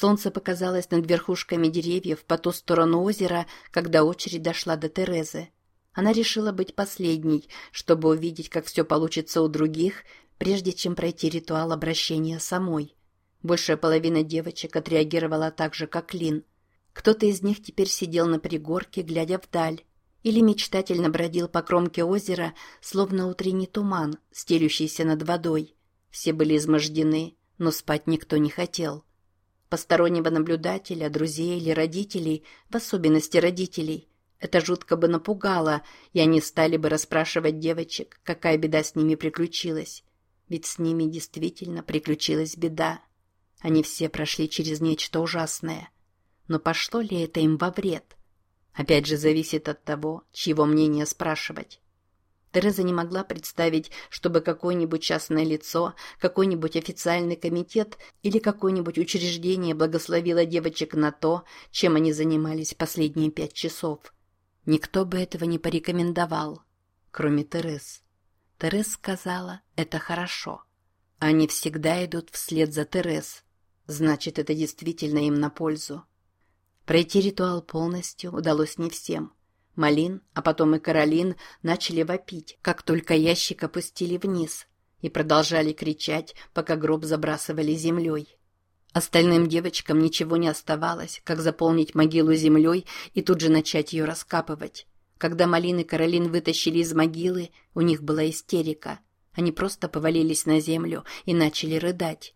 Солнце показалось над верхушками деревьев по ту сторону озера, когда очередь дошла до Терезы. Она решила быть последней, чтобы увидеть, как все получится у других, прежде чем пройти ритуал обращения самой. Большая половина девочек отреагировала так же, как Лин. Кто-то из них теперь сидел на пригорке, глядя вдаль, или мечтательно бродил по кромке озера, словно утренний туман, стелющийся над водой. Все были измождены, но спать никто не хотел. Постороннего наблюдателя, друзей или родителей, в особенности родителей, это жутко бы напугало, и они стали бы расспрашивать девочек, какая беда с ними приключилась. Ведь с ними действительно приключилась беда. Они все прошли через нечто ужасное. Но пошло ли это им во вред? Опять же, зависит от того, чьего мнения спрашивать. Тереза не могла представить, чтобы какое-нибудь частное лицо, какой-нибудь официальный комитет или какое-нибудь учреждение благословило девочек на то, чем они занимались последние пять часов. Никто бы этого не порекомендовал, кроме Терез. Терез сказала, это хорошо. Они всегда идут вслед за Терез. Значит, это действительно им на пользу. Пройти ритуал полностью удалось не всем. Малин, а потом и Каролин начали вопить, как только ящик опустили вниз, и продолжали кричать, пока гроб забрасывали землей. Остальным девочкам ничего не оставалось, как заполнить могилу землей и тут же начать ее раскапывать. Когда Малин и Каролин вытащили из могилы, у них была истерика. Они просто повалились на землю и начали рыдать.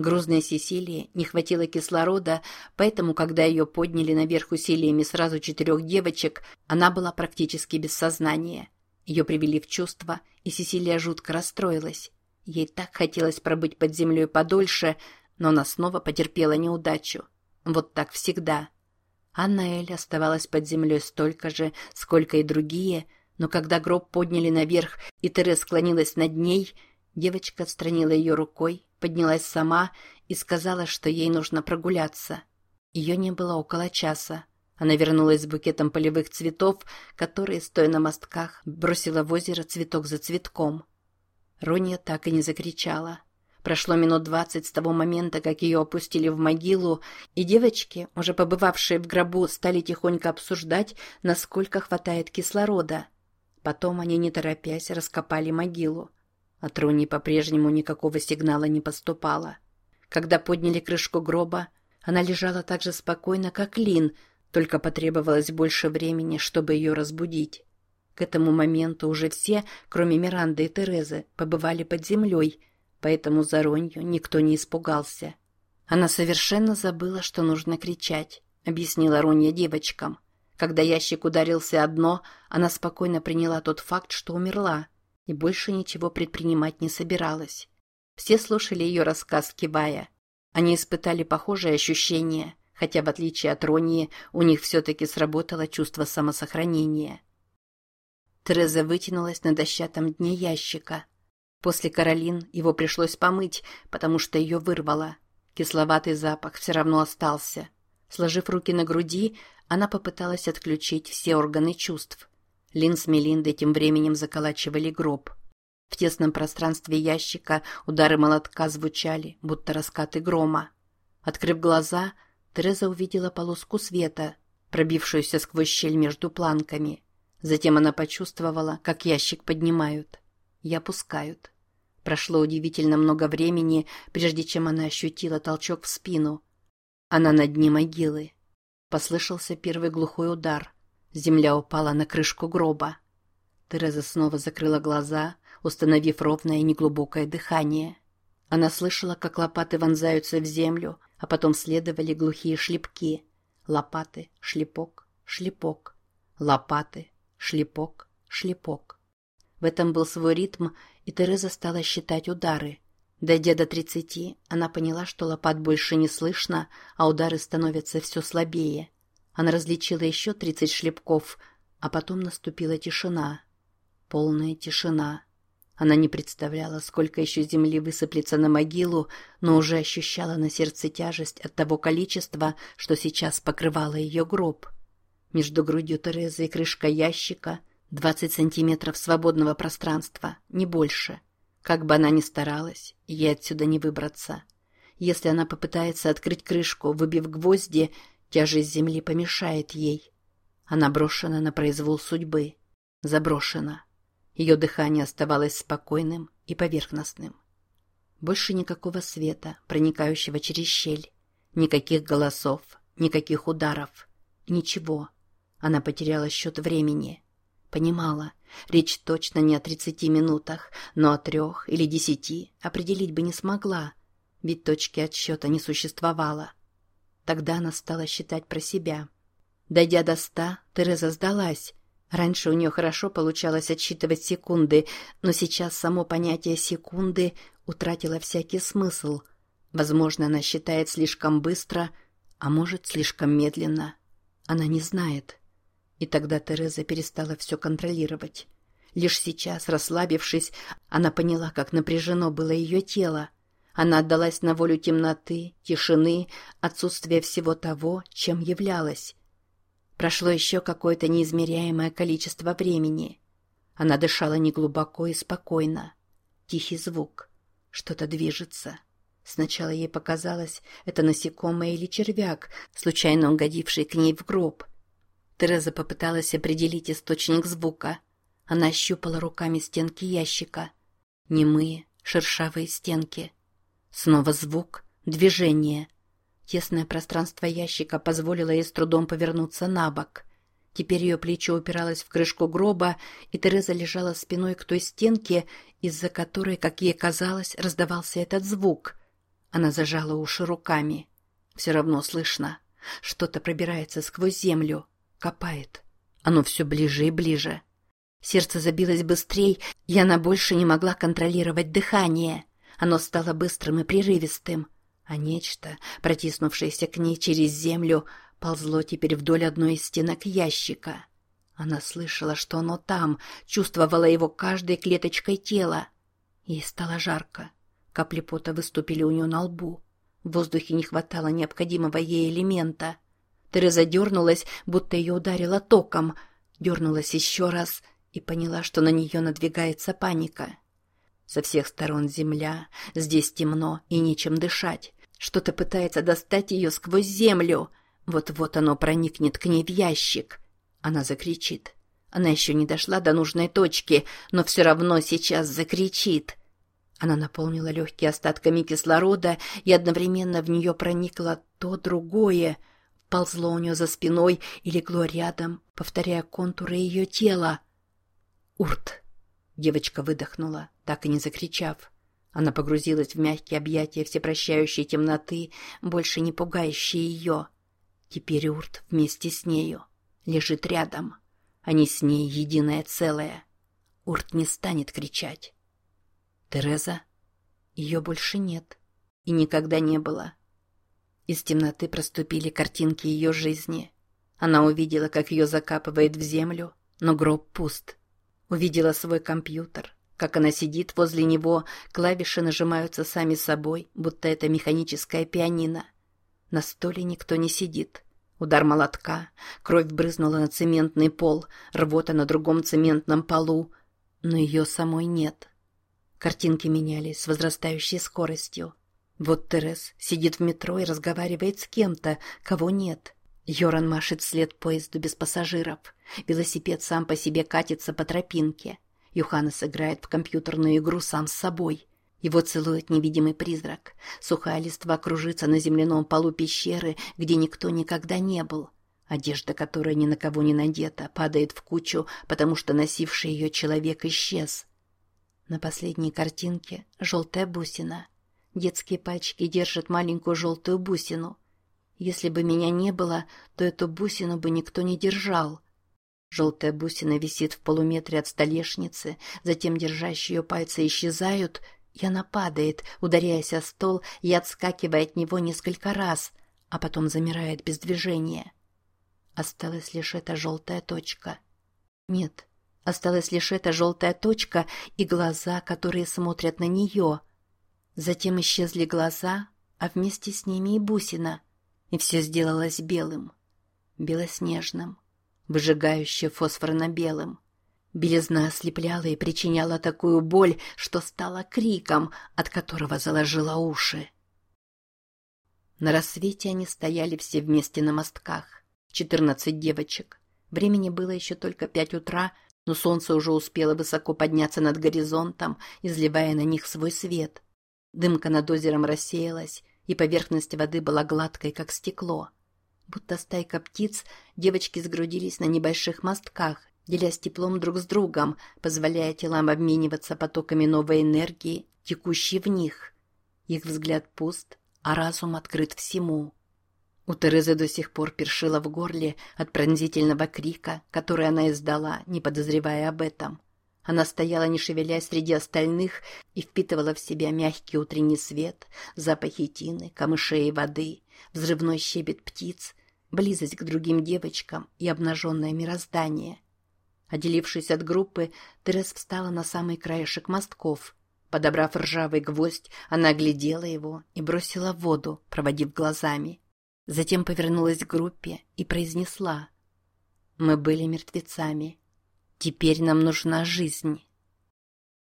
Грузной Сесилии не хватило кислорода, поэтому, когда ее подняли наверх усилиями сразу четырех девочек, она была практически без сознания. Ее привели в чувство, и Сесилия жутко расстроилась. Ей так хотелось пробыть под землей подольше, но она снова потерпела неудачу. Вот так всегда. Анна Эль оставалась под землей столько же, сколько и другие, но когда гроб подняли наверх, и Терес склонилась над ней, девочка отстранила ее рукой поднялась сама и сказала, что ей нужно прогуляться. Ее не было около часа. Она вернулась с букетом полевых цветов, которые, стоя на мостках, бросила в озеро цветок за цветком. Ронья так и не закричала. Прошло минут двадцать с того момента, как ее опустили в могилу, и девочки, уже побывавшие в гробу, стали тихонько обсуждать, насколько хватает кислорода. Потом они, не торопясь, раскопали могилу. От Руни по-прежнему никакого сигнала не поступало. Когда подняли крышку гроба, она лежала так же спокойно, как Лин, только потребовалось больше времени, чтобы ее разбудить. К этому моменту уже все, кроме Миранды и Терезы, побывали под землей, поэтому за Ронью никто не испугался. Она совершенно забыла, что нужно кричать, объяснила Ронья девочкам. Когда ящик ударился о дно, она спокойно приняла тот факт, что умерла – и больше ничего предпринимать не собиралась. Все слушали ее рассказ, кивая. Они испытали похожие ощущения, хотя, в отличие от Ронии, у них все-таки сработало чувство самосохранения. Тереза вытянулась на дощатом дне ящика. После Каролин его пришлось помыть, потому что ее вырвало. Кисловатый запах все равно остался. Сложив руки на груди, она попыталась отключить все органы чувств. Лин с Мелиндой тем временем заколачивали гроб. В тесном пространстве ящика удары молотка звучали, будто раскаты грома. Открыв глаза, Тереза увидела полоску света, пробившуюся сквозь щель между планками. Затем она почувствовала, как ящик поднимают и опускают. Прошло удивительно много времени, прежде чем она ощутила толчок в спину. Она на дне могилы. Послышался первый глухой удар — Земля упала на крышку гроба. Тереза снова закрыла глаза, установив ровное и неглубокое дыхание. Она слышала, как лопаты вонзаются в землю, а потом следовали глухие шлепки. Лопаты, шлепок, шлепок. Лопаты, шлепок, шлепок. В этом был свой ритм, и Тереза стала считать удары. Дойдя до тридцати, она поняла, что лопат больше не слышно, а удары становятся все слабее. Она различила еще тридцать шлепков, а потом наступила тишина. Полная тишина. Она не представляла, сколько еще земли высыплется на могилу, но уже ощущала на сердце тяжесть от того количества, что сейчас покрывало ее гроб. Между грудью Терезы и крышкой ящика двадцать сантиметров свободного пространства, не больше. Как бы она ни старалась, ей отсюда не выбраться. Если она попытается открыть крышку, выбив гвозди, тяжесть земли помешает ей. Она брошена на произвол судьбы. Заброшена. Ее дыхание оставалось спокойным и поверхностным. Больше никакого света, проникающего через щель. Никаких голосов, никаких ударов. Ничего. Она потеряла счет времени. Понимала, речь точно не о тридцати минутах, но о трех или десяти определить бы не смогла, ведь точки отсчета не существовало. Тогда она стала считать про себя. Дойдя до ста, Тереза сдалась. Раньше у нее хорошо получалось отсчитывать секунды, но сейчас само понятие секунды утратило всякий смысл. Возможно, она считает слишком быстро, а может, слишком медленно. Она не знает. И тогда Тереза перестала все контролировать. Лишь сейчас, расслабившись, она поняла, как напряжено было ее тело. Она отдалась на волю темноты, тишины, отсутствия всего того, чем являлась. Прошло еще какое-то неизмеряемое количество времени. Она дышала неглубоко и спокойно. Тихий звук. Что-то движется. Сначала ей показалось, это насекомое или червяк, случайно угодивший к ней в гроб. Тереза попыталась определить источник звука. Она ощупала руками стенки ящика. Немые, шершавые стенки. Снова звук, движение. Тесное пространство ящика позволило ей с трудом повернуться на бок. Теперь ее плечо упиралось в крышку гроба, и Тереза лежала спиной к той стенке, из-за которой, как ей казалось, раздавался этот звук. Она зажала уши руками. Все равно слышно. Что-то пробирается сквозь землю, копает. Оно все ближе и ближе. Сердце забилось быстрее, и она больше не могла контролировать дыхание. Оно стало быстрым и прерывистым, а нечто, протиснувшееся к ней через землю, ползло теперь вдоль одной из стенок ящика. Она слышала, что оно там, чувствовала его каждой клеточкой тела. Ей стало жарко. Капли пота выступили у нее на лбу. В воздухе не хватало необходимого ей элемента. Тереза дернулась, будто ее ударило током. Дернулась еще раз и поняла, что на нее надвигается паника. Со всех сторон земля, здесь темно и нечем дышать. Что-то пытается достать ее сквозь землю. Вот-вот оно проникнет к ней в ящик. Она закричит. Она еще не дошла до нужной точки, но все равно сейчас закричит. Она наполнила легкие остатками кислорода, и одновременно в нее проникло то другое. Ползло у нее за спиной и легло рядом, повторяя контуры ее тела. «Урт!» Девочка выдохнула, так и не закричав. Она погрузилась в мягкие объятия всепрощающей темноты, больше не пугающие ее. Теперь Урт вместе с нею. Лежит рядом. Они с ней единое целое. Урт не станет кричать. Тереза? Ее больше нет. И никогда не было. Из темноты проступили картинки ее жизни. Она увидела, как ее закапывает в землю, но гроб пуст. Увидела свой компьютер, как она сидит возле него, клавиши нажимаются сами собой, будто это механическое пианино. На столе никто не сидит. Удар молотка, кровь брызнула на цементный пол, рвота на другом цементном полу, но ее самой нет. Картинки менялись с возрастающей скоростью. Вот Терес сидит в метро и разговаривает с кем-то, кого нет. Йоран машет вслед поезду без пассажиров. Велосипед сам по себе катится по тропинке. Юханес играет в компьютерную игру сам с собой. Его целует невидимый призрак. Сухая листва кружится на земляном полу пещеры, где никто никогда не был. Одежда, которая ни на кого не надета, падает в кучу, потому что носивший ее человек исчез. На последней картинке желтая бусина. Детские пальчики держат маленькую желтую бусину. Если бы меня не было, то эту бусину бы никто не держал. Желтая бусина висит в полуметре от столешницы, затем держащие ее пальцы исчезают, и она падает, ударяясь о стол и отскакивая от него несколько раз, а потом замирает без движения. Осталась лишь эта желтая точка. Нет, осталась лишь эта желтая точка и глаза, которые смотрят на нее. Затем исчезли глаза, а вместе с ними и бусина, и все сделалось белым, белоснежным выжигающее фосфорно-белым. Белизна ослепляла и причиняла такую боль, что стала криком, от которого заложила уши. На рассвете они стояли все вместе на мостках. Четырнадцать девочек. Времени было еще только пять утра, но солнце уже успело высоко подняться над горизонтом, изливая на них свой свет. Дымка над озером рассеялась, и поверхность воды была гладкой, как стекло. Будто стайка птиц, девочки сгрудились на небольших мостках, делясь теплом друг с другом, позволяя телам обмениваться потоками новой энергии, текущей в них. Их взгляд пуст, а разум открыт всему. У Терезы до сих пор першило в горле от пронзительного крика, который она издала, не подозревая об этом. Она стояла, не шевелясь среди остальных, и впитывала в себя мягкий утренний свет, запахи тины, камышей и воды, взрывной щебет птиц, близость к другим девочкам и обнаженное мироздание. Отделившись от группы, Терез встала на самый краешек мостков. Подобрав ржавый гвоздь, она оглядела его и бросила в воду, проводив глазами. Затем повернулась к группе и произнесла. «Мы были мертвецами. Теперь нам нужна жизнь».